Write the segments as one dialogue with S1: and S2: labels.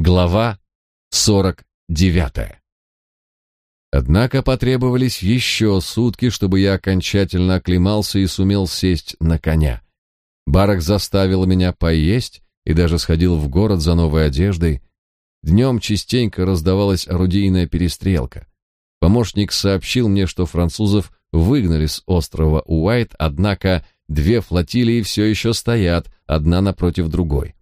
S1: Глава 49. Однако потребовались еще сутки, чтобы я окончательно оклемался и сумел сесть на коня. Барак заставил меня поесть и даже сходил в город за новой одеждой. Днем частенько раздавалась орудийная перестрелка. Помощник сообщил мне, что французов выгнали с острова Уайт, однако две флотилии все еще стоят, одна напротив другой.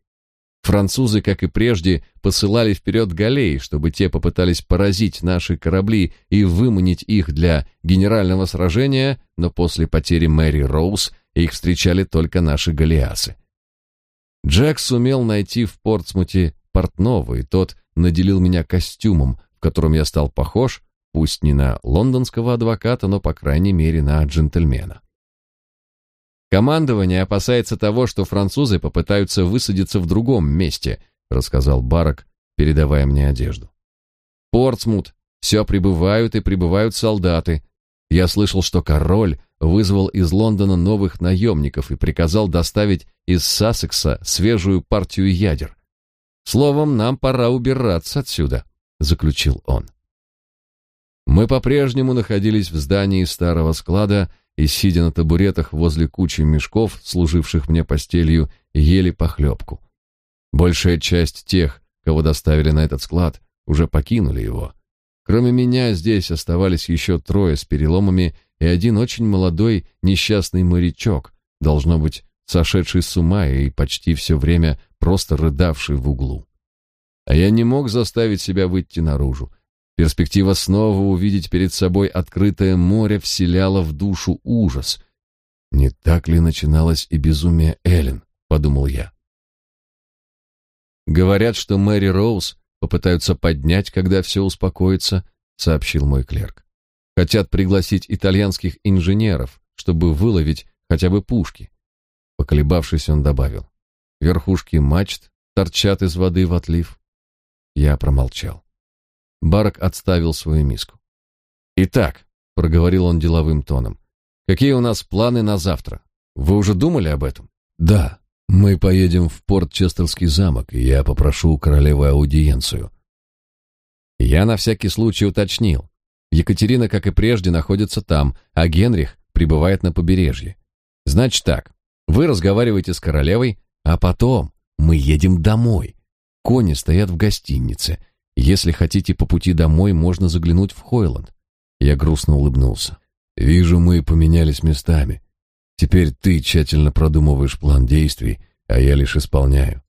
S1: Французы, как и прежде, посылали вперед галеи, чтобы те попытались поразить наши корабли и выманить их для генерального сражения, но после потери Мэри Роуз их встречали только наши галеасы. Джек сумел найти в Портсмуте портного, и тот наделил меня костюмом, в котором я стал похож, пусть не на лондонского адвоката, но, по крайней мере, на джентльмена. Командование опасается того, что французы попытаются высадиться в другом месте, рассказал Барак, передавая мне одежду. Портсмут, все прибывают и прибывают солдаты. Я слышал, что король вызвал из Лондона новых наемников и приказал доставить из Сассекса свежую партию ядер. Словом, нам пора убираться отсюда, заключил он. Мы по-прежнему находились в здании старого склада и, сидя на табуретах возле кучи мешков, служивших мне постелью, ели похлебку. Большая часть тех, кого доставили на этот склад, уже покинули его. Кроме меня здесь оставались еще трое с переломами и один очень молодой несчастный морячок, должно быть, сошедший с ума и почти все время просто рыдавший в углу. А я не мог заставить себя выйти наружу, Перспектива снова увидеть перед собой открытое море вселяла в душу ужас. Не так ли начиналось и безумие Эллен, подумал я. Говорят, что Мэри Роуз попытаются поднять, когда все успокоится, сообщил мой клерк. Хотят пригласить итальянских инженеров, чтобы выловить хотя бы пушки. Поколебавшись, он добавил: верхушки мачт торчат из воды в отлив. Я промолчал. Барак отставил свою миску. «Итак», — проговорил он деловым тоном, — «какие у нас планы на завтра? Вы уже думали об этом?»
S2: «Да, мы поедем в порт Честерский замок, и я попрошу у королевы аудиенцию».
S1: Я на всякий случай уточнил. Екатерина, как и прежде, находится там, а Генрих прибывает на побережье. Значит так, вы разговариваете с королевой, а потом мы едем домой. Кони стоят в гостинице, если хотите по пути домой, можно заглянуть в Хойланд. Я грустно улыбнулся.
S2: Вижу, мы поменялись местами. Теперь ты тщательно продумываешь план действий, а я лишь исполняю.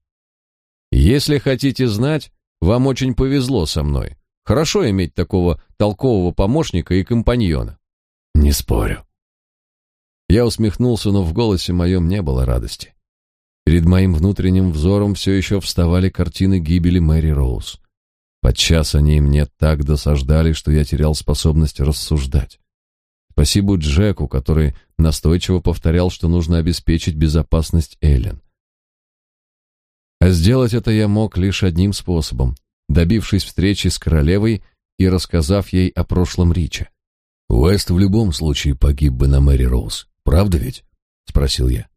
S1: Если хотите знать, вам очень повезло со мной. Хорошо иметь такого толкового помощника и компаньона.
S2: Не спорю.
S1: Я усмехнулся, но в голосе моем не было радости. Перед моим внутренним взором все еще вставали картины гибели Мэри Роуз. Подчас они мне так досаждали, что я терял способность рассуждать. Спасибо Джеку, который настойчиво повторял, что нужно обеспечить безопасность Эллен. А сделать это я мог лишь одним способом, добившись встречи с королевой и рассказав ей о прошлом Риче.
S2: Уэст в любом случае погиб бы на Мэри Роуз, правда ведь? спросил я.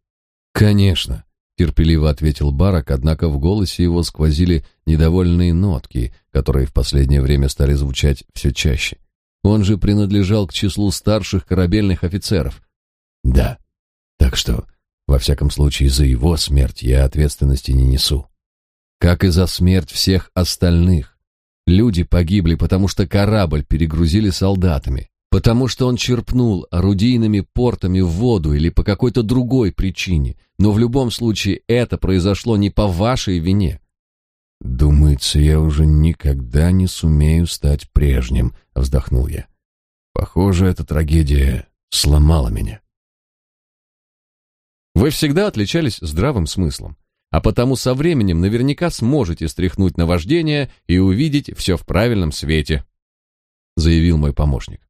S1: Конечно, терпеливо ответил Барак, однако в голосе его сквозили недовольные нотки, которые в последнее время стали звучать все чаще. Он же принадлежал к числу старших корабельных офицеров.
S2: Да. Так что, во всяком случае, за его смерть я ответственности не несу.
S1: Как и за смерть всех остальных. Люди погибли, потому что корабль перегрузили солдатами потому что он черпнул орудийными портами в воду или по какой-то другой причине, но в любом случае это произошло не по вашей вине.
S2: Думается, я уже никогда не сумею стать прежним, вздохнул я. Похоже, эта трагедия сломала меня.
S1: Вы всегда отличались здравым смыслом, а потому со временем наверняка сможете стряхнуть наваждение и увидеть все в правильном свете, заявил мой помощник.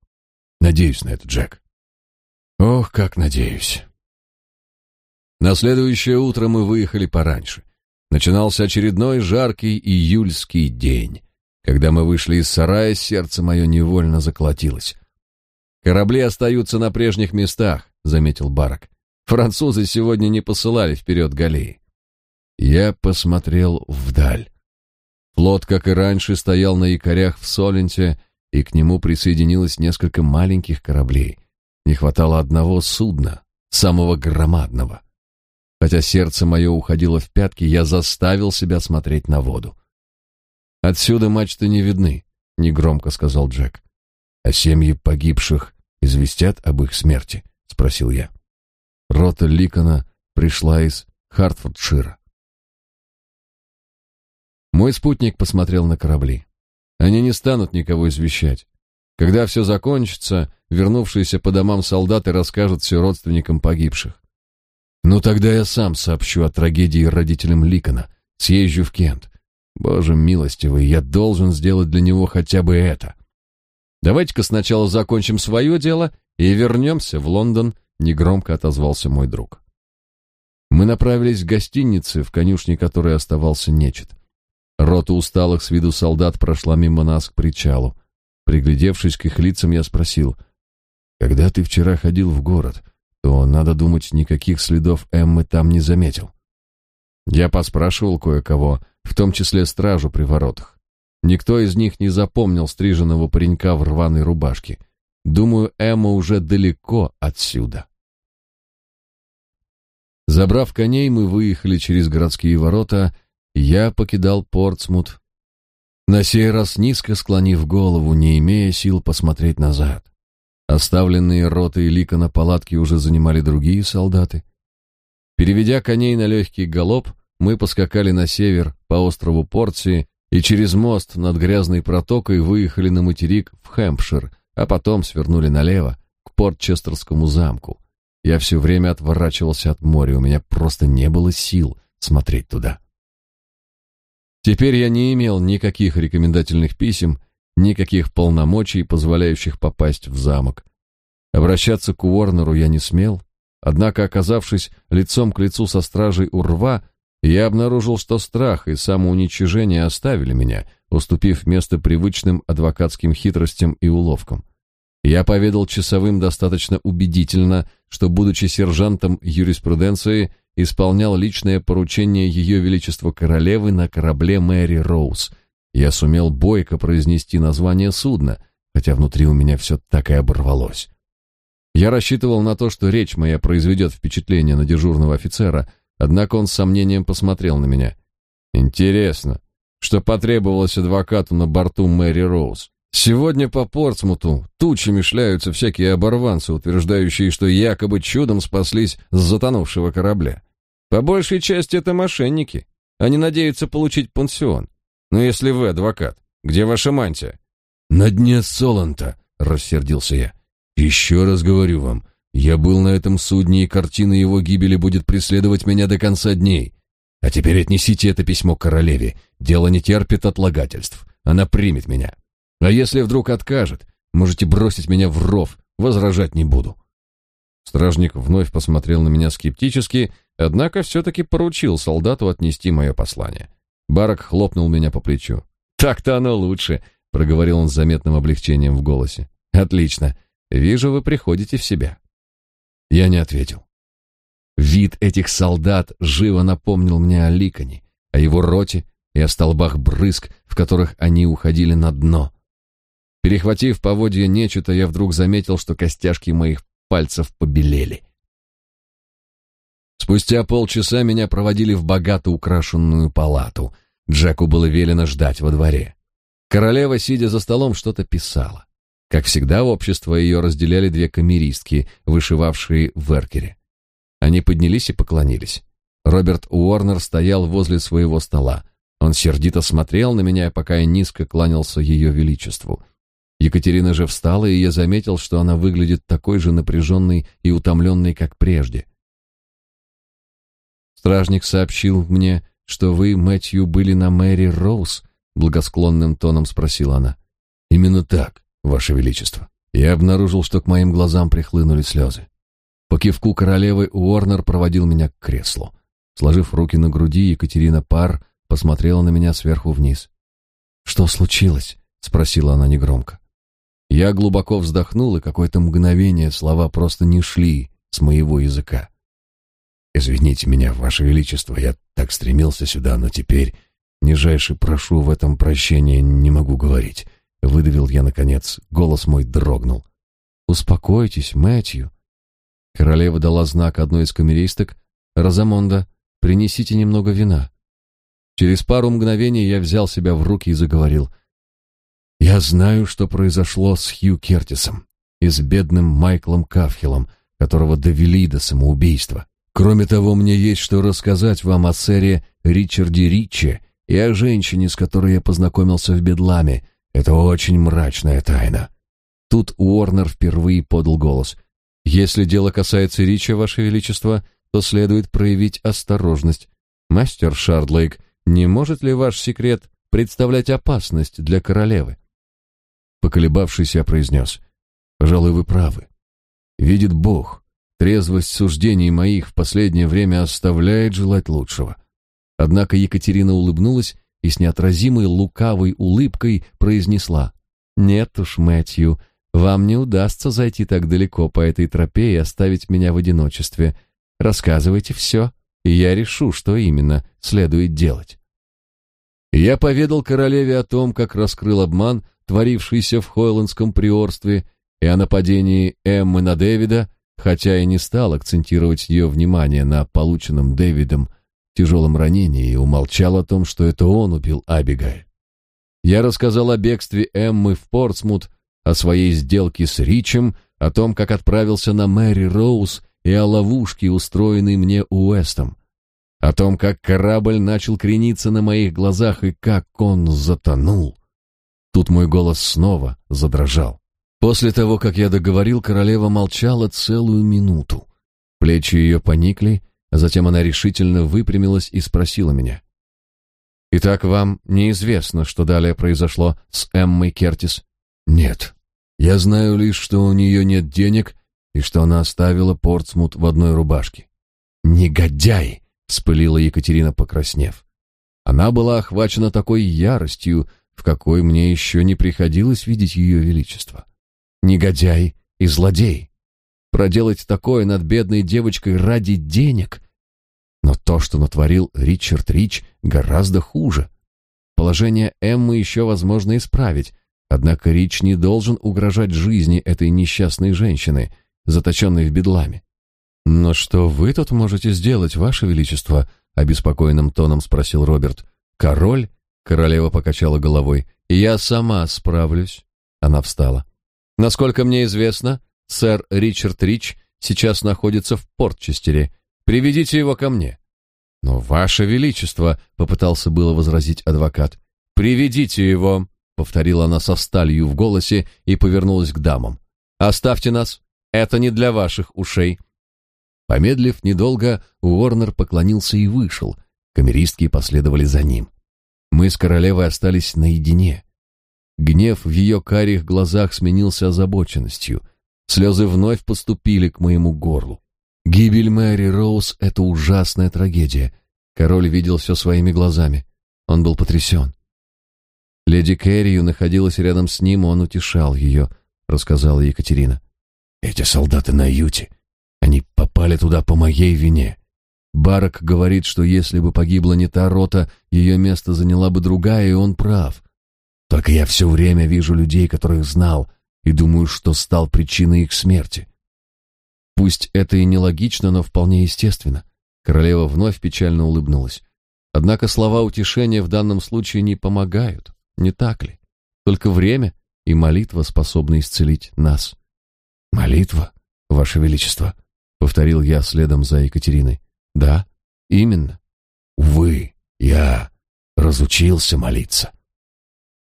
S2: Надеюсь на это, Джек.
S1: Ох, как надеюсь. На следующее утро мы выехали пораньше. Начинался очередной жаркий июльский день. Когда мы вышли из сарая, сердце мое невольно заколотилось. Корабли остаются на прежних местах, заметил Барак. Французы сегодня не посылали вперед галеи.
S2: Я посмотрел вдаль.
S1: Флот, как и раньше, стоял на якорях в Соленте, и к нему присоединилось несколько маленьких кораблей. Не хватало одного судна, самого громадного. Хотя сердце мое уходило в пятки, я заставил себя смотреть на воду. «Отсюда мачты не видны», — негромко сказал Джек. «А семьи погибших известят об их смерти?» — спросил я. Рота Ликона пришла из Хартфордшира. Мой спутник посмотрел на корабли. Они не станут никого извещать. Когда все закончится, вернувшиеся по домам солдаты расскажут все родственникам погибших. Ну тогда я сам сообщу о трагедии родителям Ликона, съезжу в Кент. Боже милостивый, я должен сделать для него хотя бы это. Давайте-ка сначала закончим свое дело и вернемся в Лондон, негромко отозвался мой друг. Мы направились к гостинице, в конюшне которой оставался нечет. Рота усталых с виду солдат прошла мимо нас к причалу. Приглядевшись к их лицам, я спросил, «Когда ты вчера ходил в город, то, надо думать, никаких следов Эммы там не заметил». Я поспрашивал кое-кого, в том числе стражу при воротах. Никто из них не запомнил стриженного паренька в рваной рубашке. Думаю, Эмма уже далеко отсюда. Забрав коней, мы выехали через городские ворота я покидал Портсмут, на сей раз низко склонив голову, не имея сил посмотреть назад. Оставленные роты и лика на палатке уже занимали другие солдаты. Переведя коней на легкий галоп, мы поскакали на север по острову Портси и через мост над грязной протокой выехали на материк в Хэмпшир, а потом свернули налево к Портчестерскому замку. Я все время отворачивался от моря, у меня просто не было сил смотреть туда. Теперь я не имел никаких рекомендательных писем, никаких полномочий, позволяющих попасть в замок. Обращаться к Уорнеру я не смел, однако, оказавшись лицом к лицу со стражей у рва, я обнаружил, что страх и самоуничижение оставили меня, уступив место привычным адвокатским хитростям и уловкам. Я поведал часовым достаточно убедительно, что, будучи сержантом юриспруденции, исполнял личное поручение Ее Величества Королевы на корабле Мэри Роуз. Я сумел бойко произнести название судна, хотя внутри у меня все так и оборвалось. Я рассчитывал на то, что речь моя произведет впечатление на дежурного офицера, однако он с сомнением посмотрел на меня. Интересно, что потребовалось адвокату на борту Мэри Роуз. Сегодня по Портсмуту тучами шляются всякие оборванцы, утверждающие, что якобы чудом спаслись с затонувшего корабля. По большей части это мошенники. Они надеются получить пансион. Но если вы адвокат, где ваша мантия?
S2: На дне Соланта, рассердился я. Еще раз говорю вам, я был на этом судне, и картина его гибели будет преследовать меня до конца дней. А теперь отнесите это письмо королеве. Дело не терпит отлагательств. Она примет меня. А если вдруг откажет, можете бросить меня в ров, возражать не буду. Стражник вновь посмотрел на меня скептически, однако все-таки поручил солдату отнести мое послание. Барак хлопнул меня по плечу. «Так-то оно лучше», — проговорил он с заметным облегчением в голосе. «Отлично. Вижу, вы приходите в себя». Я не ответил. Вид этих солдат живо напомнил мне о Ликоне, о его роте и о столбах брызг, в которых они уходили на дно. Перехватив поводья нечто, я вдруг заметил, что костяшки моих пальцев побелели. Спустя полчаса меня проводили в богато украшенную палату. Джеку было велено ждать во дворе. Королева, сидя за столом, что-то писала. Как всегда, общество ее разделяли две камеристки, вышивавшие в эркере. Они поднялись и поклонились. Роберт Уорнер стоял возле своего стола. Он сердито смотрел на меня, пока я низко кланялся ее величеству. Екатерина же встала, и я заметил, что она выглядит такой же напряженной и утомленной, как прежде. Стражник сообщил мне, что вы, Мэтью, были на Мэри Роуз, благосклонным тоном спросила она. Именно так, ваше величество. Я обнаружил, что к моим глазам прихлынули слезы. По кивку королевы Уорнер проводил меня к креслу. Сложив руки на груди, Екатерина Пар посмотрела на меня сверху вниз. «Что случилось?» — спросила она негромко. Я глубоко вздохнул, и какое-то мгновение слова просто не шли с моего языка. «Извините меня, Ваше Величество, я так стремился сюда, но теперь Нижайше прошу в этом прощения, не могу говорить. Выдавил я, наконец. Голос мой дрогнул.
S1: «Успокойтесь, Мэтью». Королева дала знак одной из камеристок. «Розамонда, принесите немного вина». Через пару мгновений я взял себя в руки и заговорил. «Я знаю, что произошло с Хью Кертисом и с бедным Майклом Кафхиллом, которого довели до самоубийства. Кроме того, мне есть что рассказать вам о сэре Ричарде Риче и о женщине, с которой я познакомился в Бедламе. Это очень мрачная тайна. Тут Уорнер впервые подал голос. Если дело касается Рича, ваше величество, то следует проявить осторожность. Мастер Шардлейк, не может ли ваш секрет представлять опасность для королевы? Поколебавшись, я произнес. Пожалуй, вы правы. Видит Бог, трезвость суждений моих в последнее время оставляет желать лучшего. Однако Екатерина улыбнулась и с неотразимой лукавой улыбкой произнесла: "Нет уж, Мэтью, вам не удастся зайти так далеко по этой тропе и оставить меня в одиночестве. Рассказывайте все, и я решу, что именно следует делать". Я поведал королеве о том, как раскрыл обман, творившийся в Хойландском приорстве, и о нападении Эммы на Дэвида, хотя и не стал акцентировать ее внимание на полученном Дэвидом тяжелом ранении и умолчал о том, что это он убил Абигай. Я рассказал о бегстве Эммы в Портсмут, о своей сделке с Ричем, о том, как отправился на Мэри Роуз и о ловушке, устроенной мне Уэстом, о том, как корабль начал крениться на моих глазах и как он затонул. Тут мой голос снова задрожал. После того, как я договорил, королева молчала целую минуту. Плечи ее поникли, а затем она решительно выпрямилась и спросила меня. «Итак, вам неизвестно, что далее произошло с Эммой Кертис?»
S2: «Нет. Я знаю лишь, что у нее нет денег и что она оставила Портсмут в одной рубашке».
S1: «Негодяй!» — вспылила Екатерина, покраснев. Она была охвачена такой яростью, в какой мне еще не приходилось видеть ее величество. Негодяй и злодей проделать такое над бедной девочкой ради денег. Но то, что натворил Ричард Рич, гораздо хуже. Положение Эммы еще возможно исправить, однако Рич не должен угрожать жизни этой несчастной женщины, заточенной в бедламе. «Но что вы тут можете сделать, ваше величество?» — обеспокоенным тоном спросил Роберт. «Король?» — королева покачала головой. «Я сама справлюсь». Она встала. «Насколько мне известно, Сэр Ричард Рич сейчас находится в Портчестере. Приведите его ко мне. Но ваше величество, попытался было возразить адвокат. Приведите его, повторила она со сталью в голосе и повернулась к дамам. Оставьте нас. Это не для ваших ушей. Помедлив недолго, Уорнер поклонился и вышел. Камеристки последовали за ним. Мы с королевой остались наедине. Гнев в ее карих глазах сменился озабоченностью. Слезы вновь поступили к моему горлу. Гибель Мэри Роуз — это ужасная трагедия. Король видел все своими глазами. Он был потрясен. Леди Кэррию находилась рядом с ним, он утешал ее, рассказала Екатерина.
S2: Эти солдаты на юте, они попали туда по моей вине.
S1: Барак говорит, что если бы погибла не та рота, ее место заняла бы другая, и он прав. Только я все время вижу людей, которых знал, и думаю, что стал причиной их смерти. Пусть это и нелогично, но вполне естественно. Королева вновь печально улыбнулась. Однако слова утешения в данном случае не помогают, не так ли? Только время и молитва способны исцелить нас.
S2: Молитва, ваше величество, повторил я следом за Екатериной.
S1: Да, именно.
S2: Вы, я разучился молиться.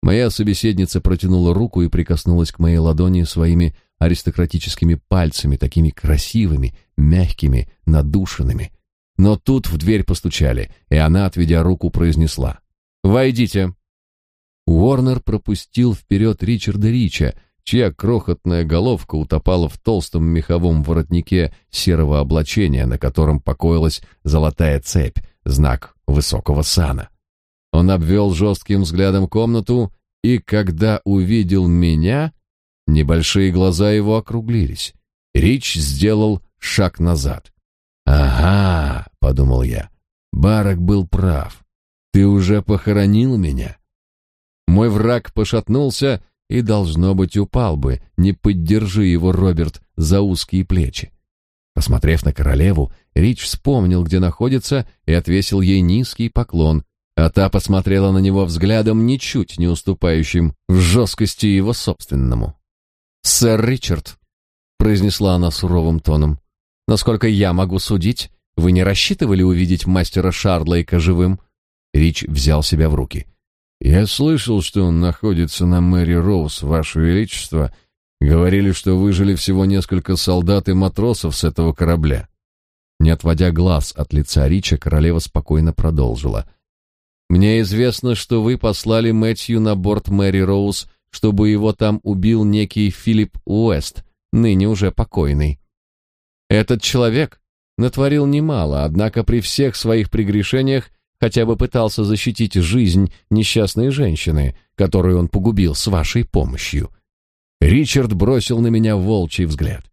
S1: Моя собеседница протянула руку и прикоснулась к моей ладони своими аристократическими пальцами, такими красивыми, мягкими, надушенными. Но тут в дверь постучали, и она, отведя руку, произнесла «Войдите». Уорнер пропустил вперед Ричарда Рича, чья крохотная головка утопала в толстом меховом воротнике серого облачения, на котором покоилась золотая цепь, знак высокого сана. Он обвел жестким взглядом комнату, и когда увидел меня, небольшие глаза его округлились. Рич сделал шаг назад. «Ага», — подумал я, — «Барак был прав. Ты
S2: уже похоронил меня. Мой враг пошатнулся и, должно быть, упал бы, не поддержи его, Роберт, за узкие плечи. Посмотрев на королеву, Рич вспомнил, где находится, и отвесил ей низкий поклон, а та посмотрела на него взглядом, ничуть не уступающим в жесткости его собственному. «Сэр Ричард», — произнесла она суровым тоном, — «насколько я могу судить, вы не рассчитывали увидеть мастера Шардлейка живым?» Рич взял себя в руки. «Я слышал, что он находится на Мэри Роуз, Ваше Величество. Говорили, что выжили всего несколько солдат и матросов с этого корабля». Не отводя глаз от лица Рича, королева спокойно продолжила — мне известно, что вы послали Мэтью на борт Мэри Роуз, чтобы его там убил некий Филипп Уэст, ныне уже покойный. Этот человек натворил немало, однако при всех своих прегрешениях хотя бы пытался защитить жизнь несчастной женщины, которую он погубил с вашей помощью. Ричард бросил на меня волчий взгляд.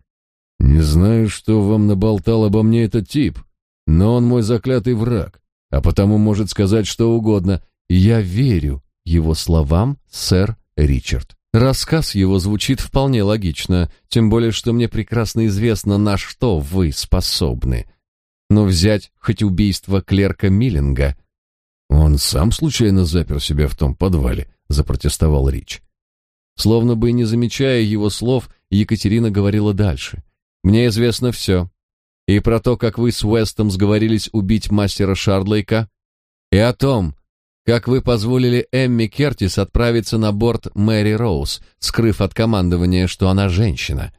S1: Не знаю, что вам наболтал обо мне этот тип, но он мой заклятый враг а потому может сказать что угодно. Я верю его словам, сэр Ричард. Рассказ его звучит вполне логично, тем более что мне прекрасно известно, на что вы способны. Но взять хоть убийство клерка Миллинга...
S2: Он сам случайно запер себя в том подвале, запротестовал Рич.
S1: Словно бы не замечая его слов, Екатерина говорила дальше. Мне известно все и про то, как вы с Уэстом сговорились убить мастера Шардлейка, и о том, как вы позволили Эмми Кертис отправиться на борт Мэри Роуз, скрыв от командования, что она женщина.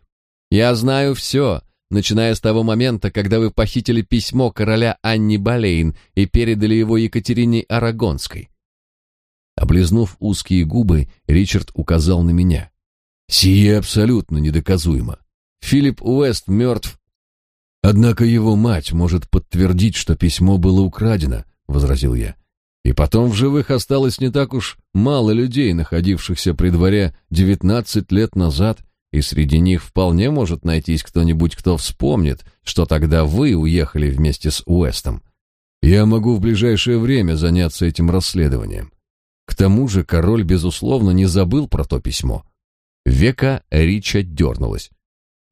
S1: Я знаю все, начиная с того момента, когда вы похитили письмо короля Анни Болейн и передали его Екатерине Арагонской.
S2: Облизнув узкие губы, Ричард указал на меня. «Сие абсолютно недоказуемо. Филипп Уэст мертв Однако его мать может подтвердить, что письмо было украдено, возразил я. И потом в живых осталось не так уж мало людей, находившихся при дворе девятнадцать лет назад, и среди них вполне может найтись кто-нибудь, кто вспомнит, что тогда вы уехали вместе с Уэстом. Я могу в ближайшее время заняться этим расследованием. К тому же король, безусловно, не забыл про то письмо. Века Рича дернулась.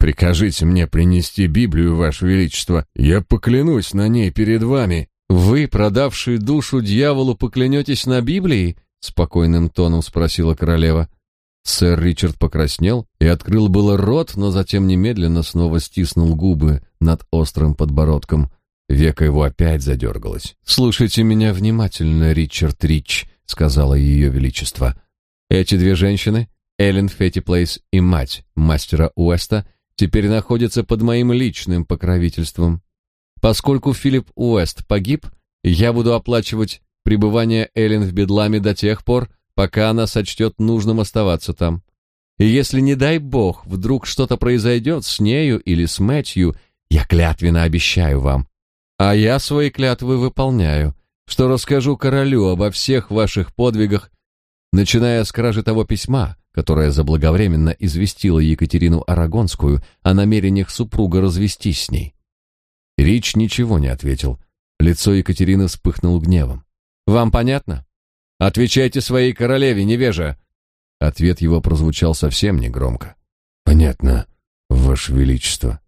S2: Прикажите мне принести Библию, Ваше Величество. Я поклянусь на ней перед вами.
S1: Вы, продавший душу дьяволу, поклянетесь на Библии? Спокойным тоном спросила королева. Сэр Ричард покраснел и открыл было рот, но затем немедленно снова стиснул губы над острым подбородком. Века его опять задергалось. «Слушайте меня внимательно, Ричард Рич», — сказала ее величество. «Эти две женщины, Эллен Феттиплейс и мать мастера Уэста, теперь находится под моим личным покровительством. Поскольку Филипп Уэст погиб, я буду оплачивать пребывание Эллен в Бедламе до тех пор, пока она сочтет нужным оставаться там. И если, не дай бог, вдруг что-то произойдет с нею или с Мэтью, я клятвенно обещаю вам, а я свои клятвы выполняю, что расскажу королю обо всех ваших подвигах, начиная с кражи того письма, которая заблаговременно известила Екатерину Арагонскую о намерениях супруга развестись с ней. Рич ничего не ответил. Лицо Екатерины вспыхнуло гневом. «Вам понятно? Отвечайте своей королеве, невежа!» Ответ его прозвучал совсем негромко.
S2: «Понятно, Ваше Величество».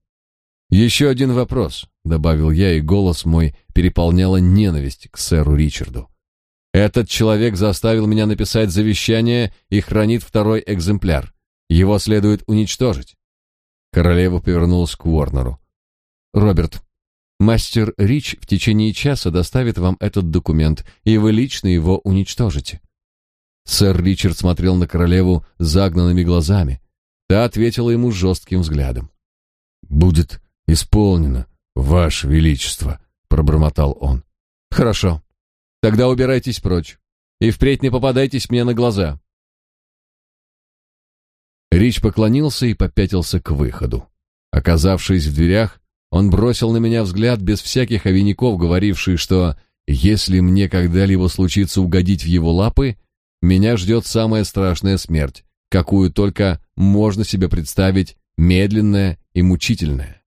S1: «Еще один вопрос», — добавил я, и голос мой переполняла ненависть к сэру Ричарду. Этот человек заставил меня написать завещание и хранит второй экземпляр. Его следует уничтожить. Королева повернулась к Уорнеру. Роберт, мастер Рич в течение часа доставит вам этот документ, и вы лично его уничтожите. Сэр Ричард смотрел на королеву загнанными глазами. Та ответила ему жестким взглядом.
S2: «Будет исполнено, Ваше Величество», — пробормотал он.
S1: «Хорошо. Тогда убирайтесь прочь. И впредь не попадайтесь мне на глаза. Рич поклонился и попятился к выходу. Оказавшись в дверях, он бросил на меня взгляд без всяких овиняков, говоривший, что если мне когда-либо случится угодить в его лапы, меня ждет самая страшная смерть, какую только можно себе представить, медленная и мучительная.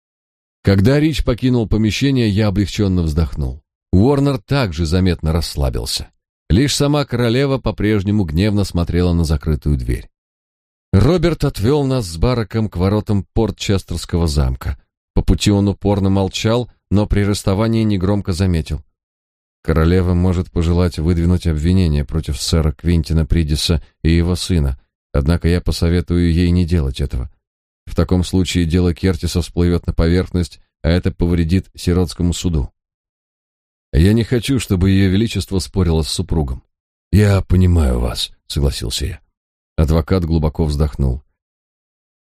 S1: Когда Рич покинул помещение, я облегченно вздохнул. Уорнер также заметно расслабился. Лишь сама королева по-прежнему гневно смотрела на закрытую дверь. Роберт отвел нас с Бараком к воротам Порт-Честерского замка. По пути он упорно молчал, но при расставании негромко заметил. Королева может пожелать выдвинуть обвинение против сэра Квинтина Придиса и его сына, однако я посоветую ей не делать этого. В таком случае дело Кертиса всплывет на поверхность, а это повредит сиротскому суду. Я не хочу, чтобы ее величество спорило с супругом.
S2: Я понимаю вас, согласился я.
S1: Адвокат глубоко вздохнул.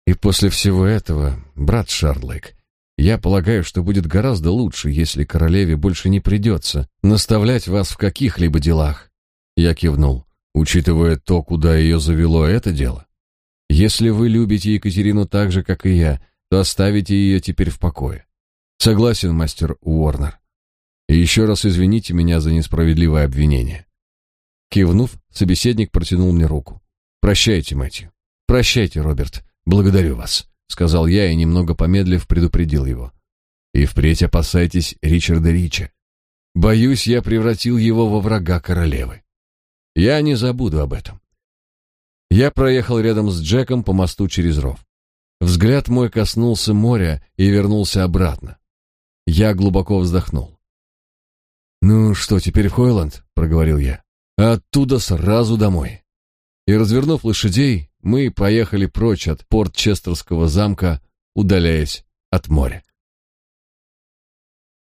S1: И после всего этого, брат Шарлейк, я полагаю, что будет гораздо лучше, если королеве больше не придется наставлять вас в каких-либо делах. Я кивнул, учитывая то, куда ее завело это дело. Если вы любите Екатерину так же, как и я, то оставите ее теперь в покое. Согласен, мастер Уорнер. И еще раз извините меня за несправедливое обвинение. Кивнув, собеседник протянул мне руку. Прощайте, Мэтью. Прощайте, Роберт. Благодарю вас, сказал я и немного помедлив предупредил его. И впредь опасайтесь Ричарда Рича. Боюсь, я превратил его во врага королевы. Я не забуду об этом. Я проехал рядом с Джеком по мосту через ров. Взгляд мой коснулся моря и вернулся обратно. Я глубоко вздохнул. «Ну что, теперь в Хойланд?» — проговорил я. «А оттуда сразу домой». И, развернув лошадей, мы поехали прочь от порт Честерского замка, удаляясь от моря.